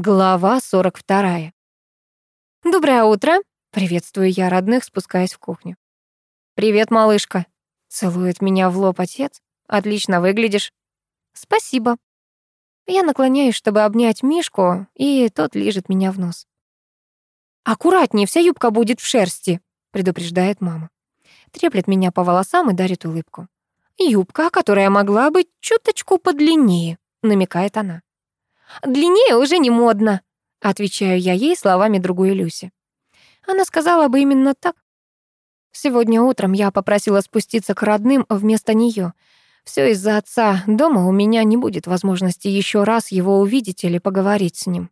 Глава 42. «Доброе утро!» — приветствую я родных, спускаясь в кухню. «Привет, малышка!» — целует меня в лоб отец. «Отлично выглядишь!» «Спасибо!» Я наклоняюсь, чтобы обнять Мишку, и тот лижет меня в нос. «Аккуратнее, вся юбка будет в шерсти!» — предупреждает мама. Треплет меня по волосам и дарит улыбку. «Юбка, которая могла быть чуточку подлиннее», — намекает она. Длиннее уже не модно, отвечаю я ей словами другой Люси. Она сказала бы именно так. Сегодня утром я попросила спуститься к родным вместо нее. Все из-за отца. Дома у меня не будет возможности еще раз его увидеть или поговорить с ним.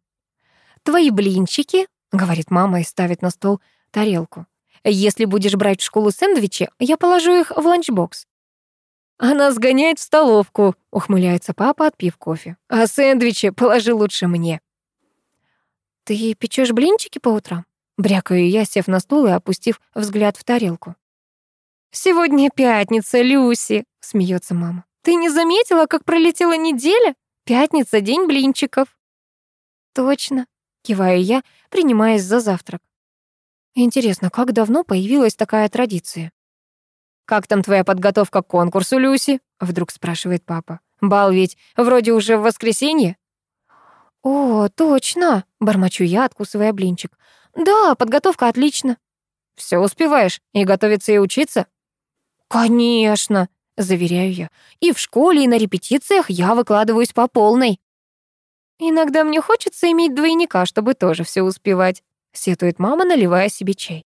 «Твои блинчики», — говорит мама и ставит на стол тарелку. «Если будешь брать в школу сэндвичи, я положу их в ланчбокс. «Она сгоняет в столовку», — ухмыляется папа, отпив кофе. «А сэндвичи положи лучше мне». «Ты печешь блинчики по утрам?» Брякаю я, сев на стул и опустив взгляд в тарелку. «Сегодня пятница, Люси», — смеется мама. «Ты не заметила, как пролетела неделя? Пятница — день блинчиков». «Точно», — киваю я, принимаясь за завтрак. Интересно, как давно появилась такая традиция? «Как там твоя подготовка к конкурсу, Люси?» — вдруг спрашивает папа. «Бал ведь вроде уже в воскресенье?» «О, точно!» — бормочу я, откусывая блинчик. «Да, подготовка отлично». «Все успеваешь? И готовиться, и учиться?» «Конечно!» — заверяю я. «И в школе, и на репетициях я выкладываюсь по полной». «Иногда мне хочется иметь двойника, чтобы тоже все успевать», — сетует мама, наливая себе чай.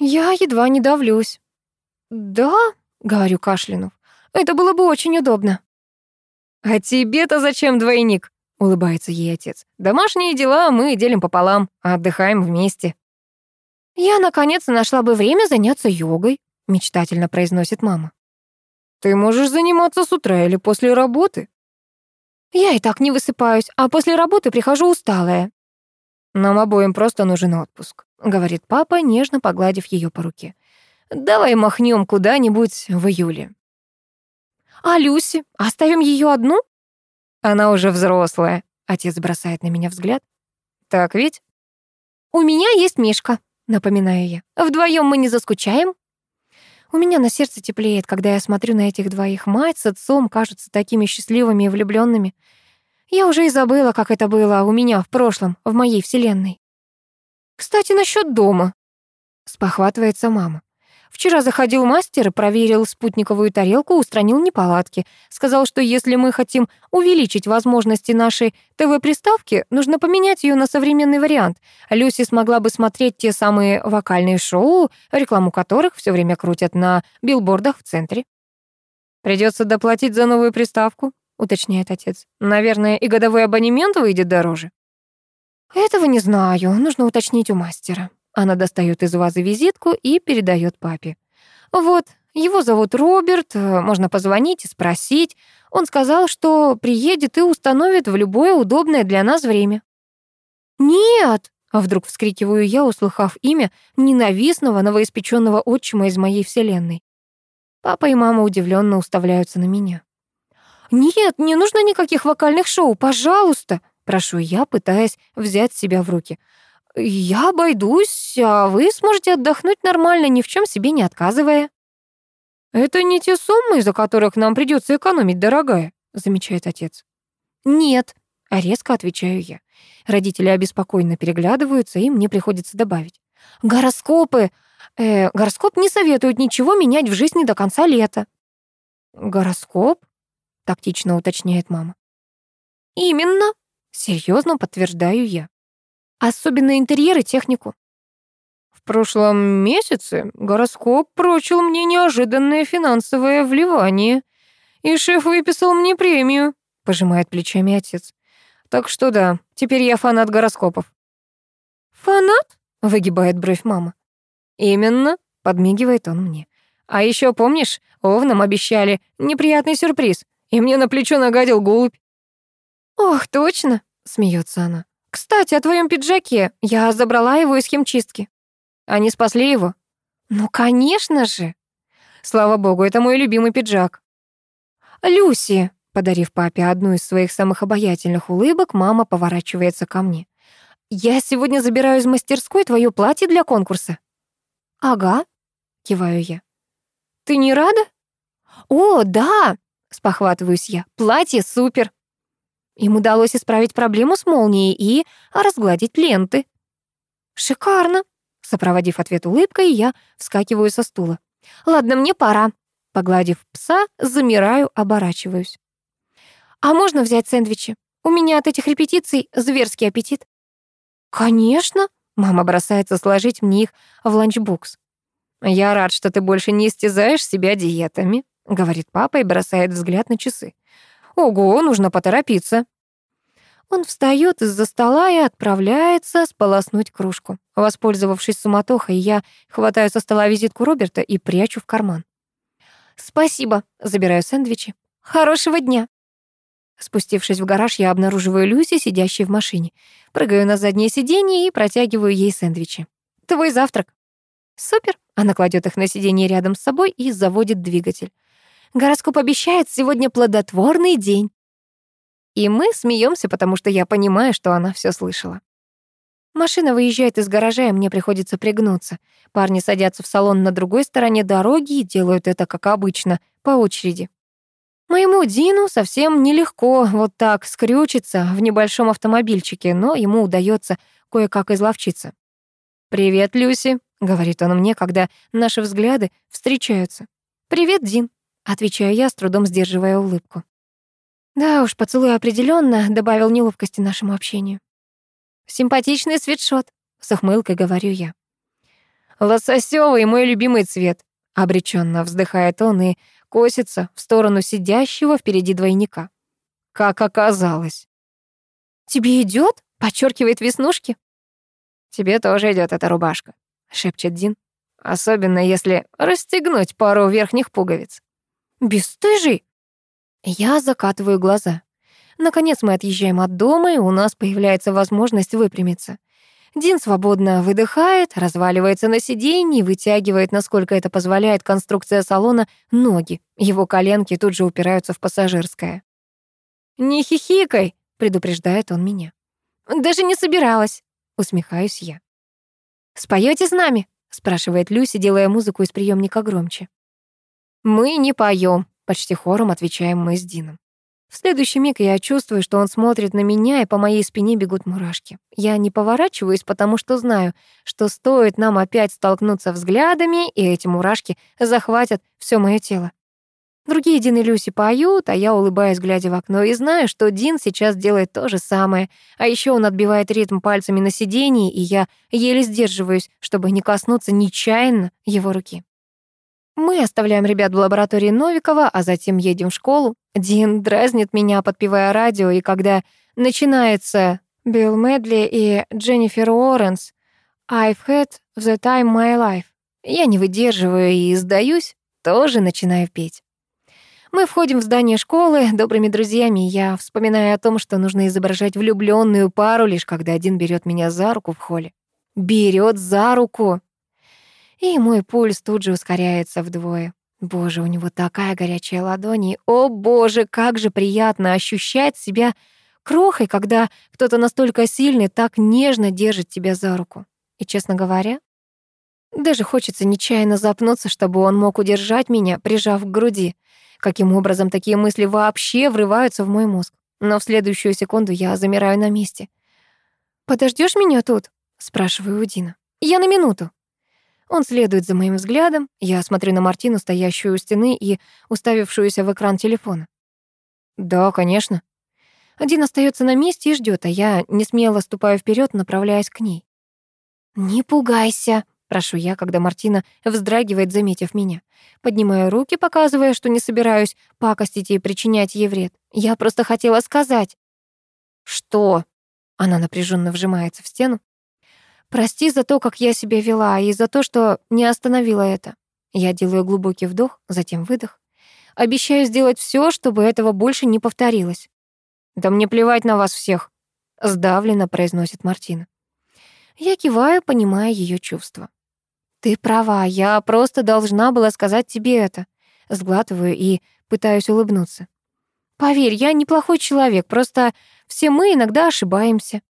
Я едва не давлюсь. «Да?» — говорю кашлянув. «Это было бы очень удобно». «А тебе-то зачем двойник?» — улыбается ей отец. «Домашние дела мы делим пополам, а отдыхаем вместе». «Я, наконец, нашла бы время заняться йогой», — мечтательно произносит мама. «Ты можешь заниматься с утра или после работы?» «Я и так не высыпаюсь, а после работы прихожу усталая». «Нам обоим просто нужен отпуск», — говорит папа, нежно погладив ее по руке. Давай махнем куда-нибудь в июле. А Люси? Оставим ее одну? Она уже взрослая. Отец бросает на меня взгляд. Так ведь? У меня есть Мишка, напоминаю я. Вдвоем мы не заскучаем. У меня на сердце теплеет, когда я смотрю на этих двоих. Мать с отцом кажутся такими счастливыми и влюбленными. Я уже и забыла, как это было у меня в прошлом, в моей вселенной. Кстати, насчет дома. Спохватывается мама. Вчера заходил мастер, проверил спутниковую тарелку, устранил неполадки. Сказал, что если мы хотим увеличить возможности нашей ТВ-приставки, нужно поменять ее на современный вариант. Люси смогла бы смотреть те самые вокальные шоу, рекламу которых все время крутят на билбордах в центре. Придется доплатить за новую приставку, уточняет отец. Наверное, и годовой абонемент выйдет дороже. Этого не знаю, нужно уточнить у мастера. Она достает из вазы визитку и передает папе. «Вот, его зовут Роберт, э, можно позвонить и спросить. Он сказал, что приедет и установит в любое удобное для нас время». «Нет!» — а вдруг вскрикиваю я, услыхав имя ненавистного новоиспеченного отчима из моей вселенной. Папа и мама удивленно уставляются на меня. «Нет, не нужно никаких вокальных шоу, пожалуйста!» Прошу я, пытаясь взять себя в руки. «Я обойдусь, а вы сможете отдохнуть нормально, ни в чем себе не отказывая». «Это не те суммы, из-за которых нам придется экономить, дорогая», замечает отец. «Нет», — резко отвечаю я. Родители обеспокоенно переглядываются, и мне приходится добавить. «Гороскопы! Э, гороскоп не советует ничего менять в жизни до конца лета». «Гороскоп?» — тактично уточняет мама. «Именно», — серьезно подтверждаю я особенно интерьер и технику. В прошлом месяце гороскоп прочил мне неожиданное финансовое вливание, и шеф выписал мне премию, пожимает плечами отец. Так что да, теперь я фанат гороскопов. Фанат? выгибает бровь мама. Именно, подмигивает он мне. А еще помнишь, овнам обещали неприятный сюрприз, и мне на плечо нагадил голубь. Ох, точно, смеется она. «Кстати, о твоем пиджаке. Я забрала его из химчистки». «Они спасли его?» «Ну, конечно же!» «Слава богу, это мой любимый пиджак». «Люси», — Подарив папе одну из своих самых обаятельных улыбок, мама поворачивается ко мне. «Я сегодня забираю из мастерской твое платье для конкурса». «Ага», — киваю я. «Ты не рада?» «О, да!» — спохватываюсь я. «Платье супер!» Им удалось исправить проблему с молнией и разгладить ленты. «Шикарно!» — сопроводив ответ улыбкой, я вскакиваю со стула. «Ладно, мне пора». Погладив пса, замираю, оборачиваюсь. «А можно взять сэндвичи? У меня от этих репетиций зверский аппетит». «Конечно!» — мама бросается сложить мне их в ланчбокс. «Я рад, что ты больше не истязаешь себя диетами», — говорит папа и бросает взгляд на часы. «Ого, нужно поторопиться». Он встает из-за стола и отправляется сполоснуть кружку. Воспользовавшись суматохой, я хватаю со стола визитку Роберта и прячу в карман. «Спасибо», — забираю сэндвичи. «Хорошего дня». Спустившись в гараж, я обнаруживаю Люси, сидящей в машине. Прыгаю на заднее сиденье и протягиваю ей сэндвичи. «Твой завтрак». «Супер». Она кладет их на сиденье рядом с собой и заводит двигатель. Гороскоп обещает сегодня плодотворный день. И мы смеемся, потому что я понимаю, что она все слышала. Машина выезжает из гаража, и мне приходится пригнуться. Парни садятся в салон на другой стороне дороги и делают это, как обычно, по очереди. Моему Дину совсем нелегко вот так скрючиться в небольшом автомобильчике, но ему удается кое-как изловчиться. «Привет, Люси», — говорит он мне, когда наши взгляды встречаются. «Привет, Дин», — отвечаю я, с трудом сдерживая улыбку. Да уж, поцелуй определенно добавил неловкости нашему общению. «Симпатичный свитшот», — с ухмылкой говорю я. «Лососёвый мой любимый цвет», — обреченно вздыхает он и косится в сторону сидящего впереди двойника. Как оказалось. «Тебе идет? подчеркивает веснушки. «Тебе тоже идет эта рубашка», — шепчет Дин. «Особенно если расстегнуть пару верхних пуговиц». «Бесстыжий!» Я закатываю глаза. Наконец мы отъезжаем от дома, и у нас появляется возможность выпрямиться. Дин свободно выдыхает, разваливается на сиденье вытягивает, насколько это позволяет конструкция салона, ноги. Его коленки тут же упираются в пассажирское. «Не хихикай!» — предупреждает он меня. «Даже не собиралась!» — усмехаюсь я. «Споёте с нами?» — спрашивает Люси, делая музыку из приемника громче. «Мы не поем», — почти хором отвечаем мы с Дином. В следующий миг я чувствую, что он смотрит на меня, и по моей спине бегут мурашки. Я не поворачиваюсь, потому что знаю, что стоит нам опять столкнуться взглядами, и эти мурашки захватят все мое тело. Другие Дин и Люси поют, а я улыбаюсь, глядя в окно, и знаю, что Дин сейчас делает то же самое. А еще он отбивает ритм пальцами на сиденье, и я еле сдерживаюсь, чтобы не коснуться нечаянно его руки. Мы оставляем ребят в лаборатории Новикова, а затем едем в школу. Дин дразнит меня, подпевая радио, и когда начинается Билл Медли и Дженнифер Уорренс «I've had the time my life», я не выдерживаю и сдаюсь, тоже начинаю петь. Мы входим в здание школы добрыми друзьями, я вспоминаю о том, что нужно изображать влюбленную пару, лишь когда один берет меня за руку в холле. Берет за руку и мой пульс тут же ускоряется вдвое. Боже, у него такая горячая ладонь, и, о боже, как же приятно ощущать себя крохой, когда кто-то настолько сильный так нежно держит тебя за руку. И, честно говоря, даже хочется нечаянно запнуться, чтобы он мог удержать меня, прижав к груди. Каким образом такие мысли вообще врываются в мой мозг? Но в следующую секунду я замираю на месте. «Подождёшь меня тут?» — спрашиваю у Дина. «Я на минуту». Он следует за моим взглядом, я смотрю на Мартину, стоящую у стены и уставившуюся в экран телефона. «Да, конечно». Один остается на месте и ждет, а я не смело ступаю вперед, направляясь к ней. «Не пугайся», — прошу я, когда Мартина вздрагивает, заметив меня. Поднимаю руки, показывая, что не собираюсь пакостить и причинять ей вред. Я просто хотела сказать. «Что?» Она напряженно вжимается в стену. Прости за то, как я себя вела, и за то, что не остановила это. Я делаю глубокий вдох, затем выдох. Обещаю сделать все, чтобы этого больше не повторилось. Да мне плевать на вас всех, сдавленно произносит Мартина. Я киваю, понимая ее чувства. Ты права, я просто должна была сказать тебе это. Сглатываю и пытаюсь улыбнуться. Поверь, я неплохой человек, просто все мы иногда ошибаемся.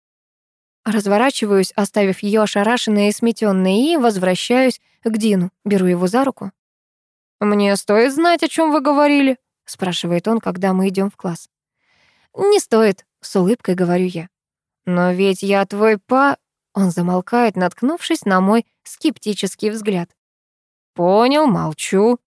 Разворачиваюсь, оставив ее ошарашенной и сметенной, и возвращаюсь к Дину, беру его за руку. «Мне стоит знать, о чем вы говорили?» — спрашивает он, когда мы идем в класс. «Не стоит», — с улыбкой говорю я. «Но ведь я твой па...» Он замолкает, наткнувшись на мой скептический взгляд. «Понял, молчу»,